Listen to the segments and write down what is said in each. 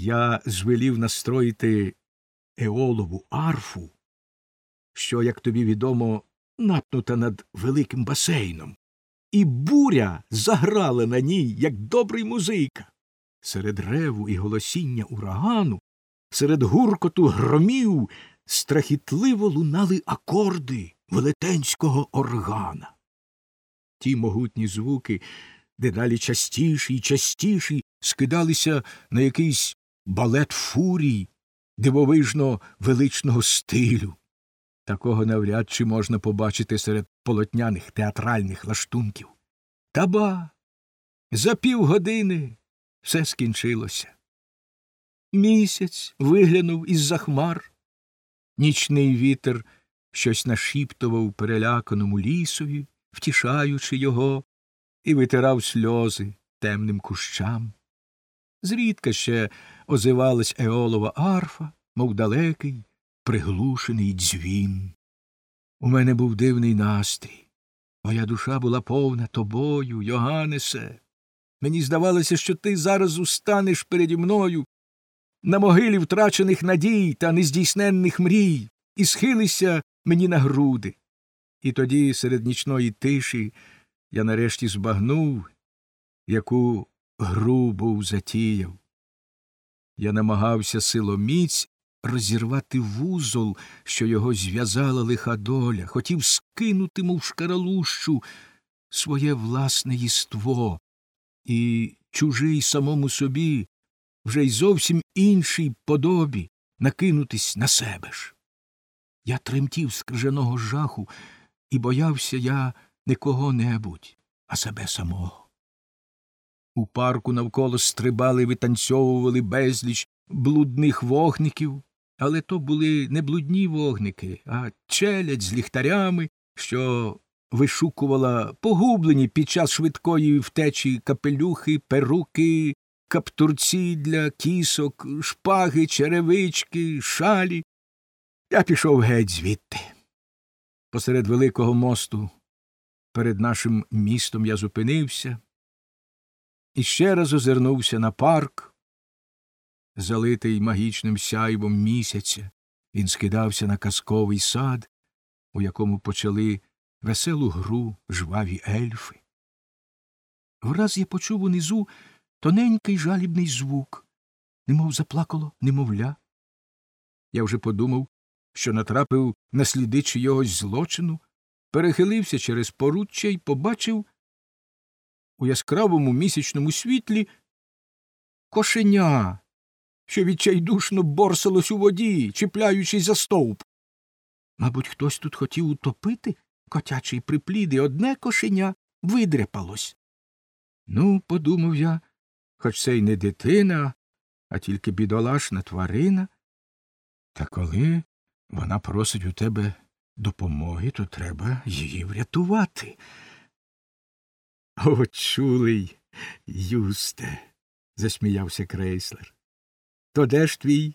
я звелів настроїти еолову арфу, що, як тобі відомо, напнута над великим басейном, і буря заграла на ній, як добрий музика. Серед реву і голосіння урагану, серед гуркоту громів страхітливо лунали акорди велетенського органа. Ті могутні звуки дедалі частіші й частіші скидалися на якийсь балет фурій дивовижно величного стилю. Такого навряд чи можна побачити серед полотняних театральних лаштунків. Та ба, за півгодини все скінчилося. Місяць виглянув із за хмар. Нічний вітер щось нашіптував переляканому лісові, втішаючи його, і витирав сльози темним кущам. Зрідка ще озивалась Еолова арфа, мов далекий, приглушений дзвін. У мене був дивний настрій. Моя душа була повна тобою, Йоганнесе. Мені здавалося, що ти зараз устанеш переді мною на могилі втрачених надій та нездійсненних мрій і схилися мені на груди. І тоді, серед нічної тиші, я нарешті збагнув, яку гру був затіяв. Я намагався силоміць розірвати вузол, що його зв'язала лиха доля, хотів скинути, мов шкаралущу, своє власне єство, і чужий самому собі, вже й зовсім іншій подобі накинутись на себе ж. Я тремтів з крижаного жаху, і боявся я не кого-небудь, а себе самого. У парку навколо стрибали, витанцьовували безліч блудних вогників, але то були не блудні вогники, а челядь з ліхтарями, що вишукувала погублені під час швидкої втечі капелюхи, перуки, каптурці для кісок, шпаги, черевички, шалі. Я пішов геть звідти. Посеред великого мосту перед нашим містом я зупинився і ще раз озирнувся на парк, залитий магічним сяйвом місяця, він скидався на казковий сад, у якому почали веселу гру жваві ельфи. Враз я почув унизу тоненький жалібний звук, немов заплакало немовля. Я вже подумав, що натрапив на сліди чийогось злочину, перехилився через поруччя і побачив у яскравому місячному світлі кошеня, що відчайдушно борсалось у воді, чіпляючись за стовп. Мабуть, хтось тут хотів утопити котячий приплід, і одне кошеня видряпалось. Ну, подумав я, хоч це й не дитина, а тільки бідолашна тварина. Та коли вона просить у тебе допомоги, то треба її врятувати. О, чулий, Юсте, засміявся крейслер. То де ж твій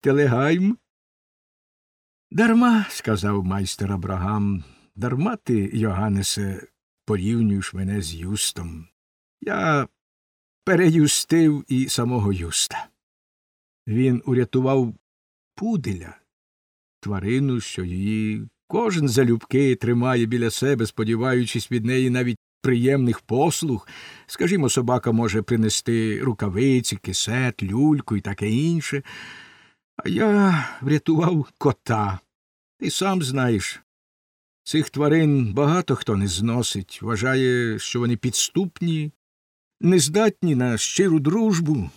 телегайм? Дарма, сказав майстер Абрагам, дарма ти, Йоганнесе, порівнюєш мене з Юстом. Я переюстив і самого Юста. Він урятував пуделя, тварину, що її кожен залюбки тримає біля себе, сподіваючись від неї навіть приємних послуг. Скажімо, собака може принести рукавиці, кисет, люльку і таке інше. А я врятував кота. Ти сам знаєш. Цих тварин багато хто не зносить, вважає, що вони підступні, нездатні на щиру дружбу.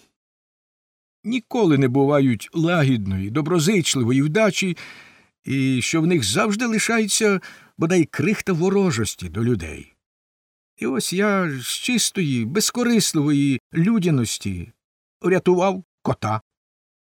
Ніколи не бувають лагідної, доброзичливої вдачі, і що в них завжди лишається бодай крихта ворожості до людей. І ось я з чистої, безкорисливої людяності рятував кота.